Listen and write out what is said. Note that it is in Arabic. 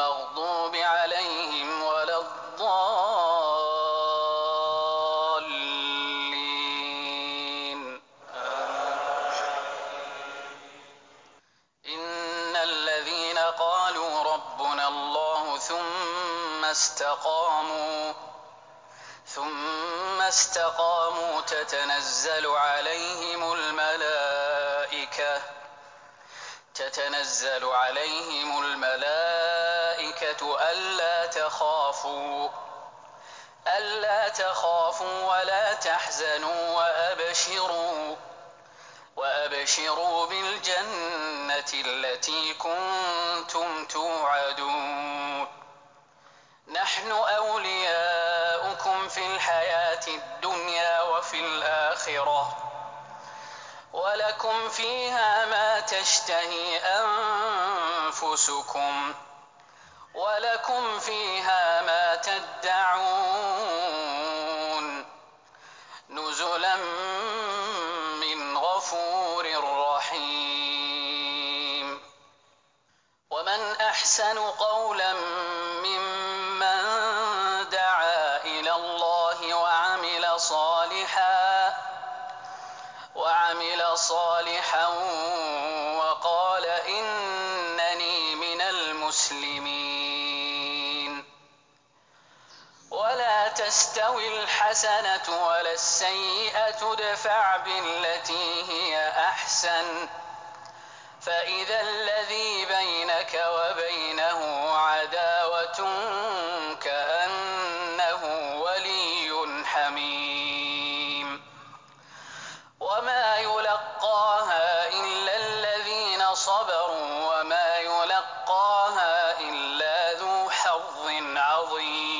المغضوب عليهم ولا الضالين. إن الذين قالوا ربنا الله ثم استقاموا ثم استقاموا تتنزل عليهم الملائكة تتنزل عليهم ألا تخافوا ألا تخافوا ولا تحزنوا وأبشروا وأبشروا بالجنة التي كنتم توعدون. نحن أولياؤكم في الحياة الدنيا وفي الآخرة ولكم فيها ما تشتهي أنفسكم. ولكم فيها ما تدعون نزلا من غفور رحيم. ومن أحسن قولا ممن دعا إلى الله وعمل صالحا وعمل صالحا تستوي الحسنة ولا السيئة ادفع بالتي هي أحسن. فإذا الذي بينك وبينه عداوة كأنه ولي حميم. وما يلقاها إلا الذين صبروا وما يلقاها إلا ذو حظ عظيم.